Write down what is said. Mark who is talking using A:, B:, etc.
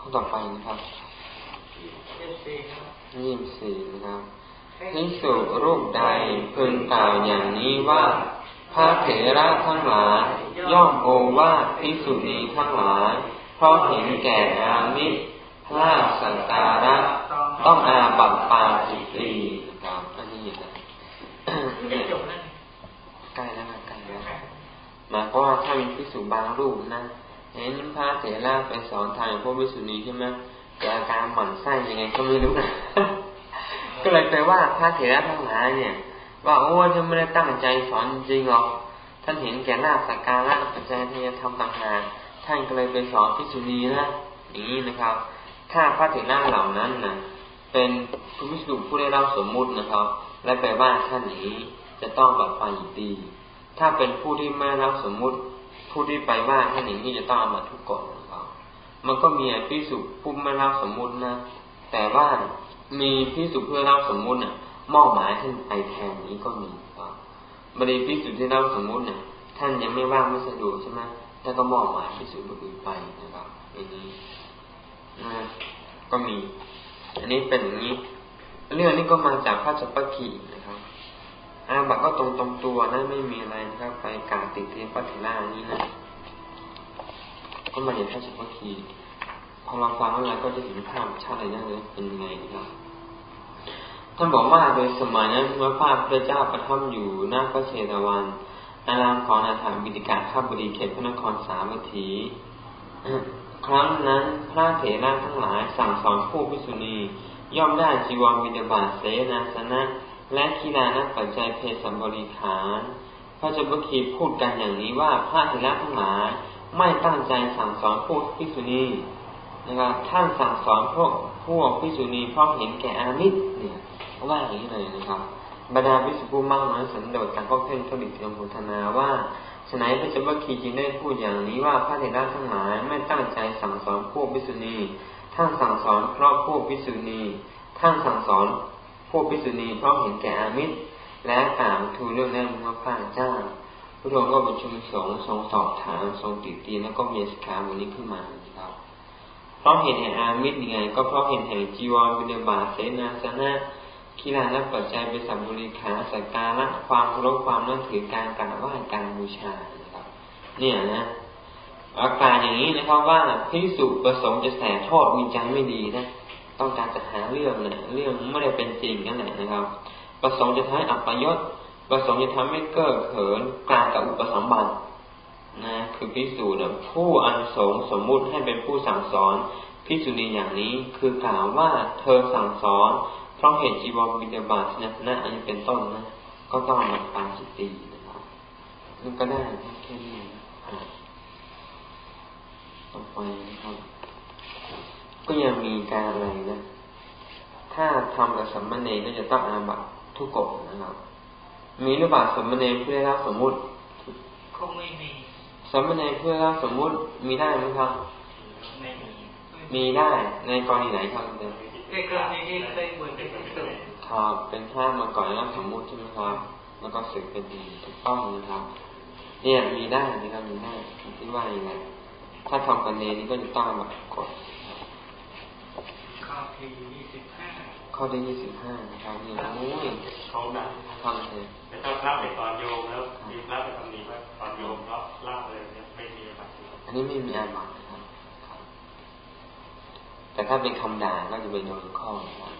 A: ข้อต่อไปนะครับยี่สิบสี่นะครับพิสุรูปใดพึงกล่าวอย่างนี้ว่าพระเถระทั้งหลายย่อมโอวาทพิสุนีทั้งหลายเพราะเห็นแก่อามิตรพลาสังการะต้องอาบัตปาจิตตีนะครับอันนี้นะใกล้แล้วใกล้แล้วหมายความว่าถ้ามีพิสุบางรูปนะ เห็นพระเถระไปสอนทางพวกพิสุนีใช่ไหมเกิดอาการหมั่นไส้ยังไงก็ไม่รู้นะก็เลยไปว่าพระเถระทั้งหลายเนี่ย ว่าโอ้จะไม่ได้ตั้งใจสอนจริงหรอกท่านเห็นแก่หน้าสักการะปัจจัยที่จะทำต่างหากท่านก็เลยไปสอนพิสุนีนะอย่างนี้นะครับ ถ้าพระเถระเหล่านั้นนะเป็นผู้พิสุผู้ได้รับสมมุตินะครับ และแปลว่าท่านนี้จะต้องแบบไปตีถ้าเป็นผู้ที่ไม่รับสมมุติ ผู้ที่ไปว่าท่านอย่างนี้จะต้องอาบัตทุกกฎนะครับมันก็มีพิสุผู้ไม่รับสมมุตินะ แต่ว่ามีพิสุเพื่อรับสมมุติเนี่ยมอบหมายท่านไปแทนนี้ก็มีครับบริพิสุที่รับสมมุติเนี่ยท่านยังไม่ว่างไม่สะดวกใช่ไหมท่านก็มอบหมายพิสุอื่นไปนะครับอย่างนี้นะก็มี อันนี้เป็นอย่างนี้ เรื่องนี้ก็มาจากพระจัปกีนะครับ อาบัตก็ตรงตรงตัวนะไม่มีอะไรนะครับไปกาติดเทียนปัติล่านี้นะก็มาจากพระจัปกีพอเราฟังแล้วก็จะเห็นภาพชาติอะไรนั่นเลยเป็นยังไงนะครับท่านบอกว่าโดยสมัยนั้นพระภาพพระเจ้าประทับอยู่หน้าพระเชตวัน อารามของอาถรรพ์บิดิกาข้าบดีเขตพระนครสาวัตถีครั้งนั้นพระเถระทั้งหลายสั่งสอนผู้พิสุณีย่อมได้จีวรวิดาบาเสนาสนะ และกีฬานักปัจจัยเพศสัมบริขารพระเจ้าบุคีพูดกันอย่างนี้ว่าพระเถระทั้งหลายไม่ตั้งใจสั่งสอนผู้พิสุณีนะครับท่านสั่งสอนพวกพวกพิสุณีเพราะเห็นแก่อามิตรเนี่ยว่าอย่างนี้เลยนะครับบรรดาวิสุภูมากน้อยสันโดษต่างก็เพ่งผลิตยมพุทนาว่าฉนัยพระเจ้าคีจึงได้พูดอย่างนี้ว่าพระเถระทั้งหลายไม่ตั้งใจสั่งสอนพวกพิสุณีท่านสั่งสอนเพราะพวกพิสุณีท่านสั่งสอน พวกพิสุณีเพราะเห็นแก่อามิตร และกล่าวทูลเรื่องนั้นว่าพระเจ้าพระองค์ก็ประชุมสงฆ์ทรงสอบถามทรงติดตีแล้วก็มีสขาวันนี้ขึ้นมาครับเพราะเห็นแห่งอามิตรยังไง ก็เพราะเห็นแห่งจีวรบิณฑบาเสนาสนะกีฬาและปัจจัยเป็นสัมบุริขาสักการะความเคารพความนับถือการกราบไหว้การบูชานะครับ เนี่ยนะอาการอย่างนี้นะครับว่าพิสุประสงค์จะแสโทษมีใจไม่ดีนะ ต้องการจะหาเรื่องเนี่ยเรื่องไม่ได้เป็นจริงนั่นแหละนะครับ ประสงค์จะทำให้อัปยศประสงค์จะทำให้เก้อเขินกลางกับอุปสมบัตินะคือพิสูจน์ผู้อันสงสมมุติให้เป็นผู้สั่งสอนพิสุนีอย่างนี้คือกล่าวว่าเธอสั่งสอนเพราะเหตุจีวรบิดาบาสนะนะอันนี้เป็นต้นนะก็ต้องมาปาจิตตีนะครับนั่นก็ได้แค่นี้ต่อไปนะครับ ก็ยังมีการอะไรนะ ถ้าทำกับสัมมาเนก็จะต้องอาบัตทุกกฎนะครับ มีหรือเปล่าสัมมาเนเพื่อรับสมมุติ
B: คงไม่มี
A: สัมมาเนเพื่อรับสมมุติมีได้ไหมครับมีได้ในกรณีไหนครับเนี่
B: ยในกรณีที่เคยบวชเป็นสุ
A: ครับเป็นพระมาก่อนแล้วสมมุติใช่ไหมครับ แล้วก็สึกเป็นถูกต้องนะครับเนี่ยมีได้นะครับมีได้ที่ว่าอย่างไรถ้าทำกันเนนี่ก็จะต้องแบบกด
B: ข้อ ที่ยี่สิบห้า
A: ข้อที่ยี่สิบห้านะครับนี่โอ้ย
C: เขาดัง
A: ทำเลย
C: แต่ถ้าพระไปตอนโยมแล้วมีพระไปทำนี้ว่าตอนโยมก็เล่าเลยไม่มีอะไร
A: อันนี้ไม่มีอาบัติแต่ถ้าเป็นคำด่าก็จะเป็นโดนข้อครับ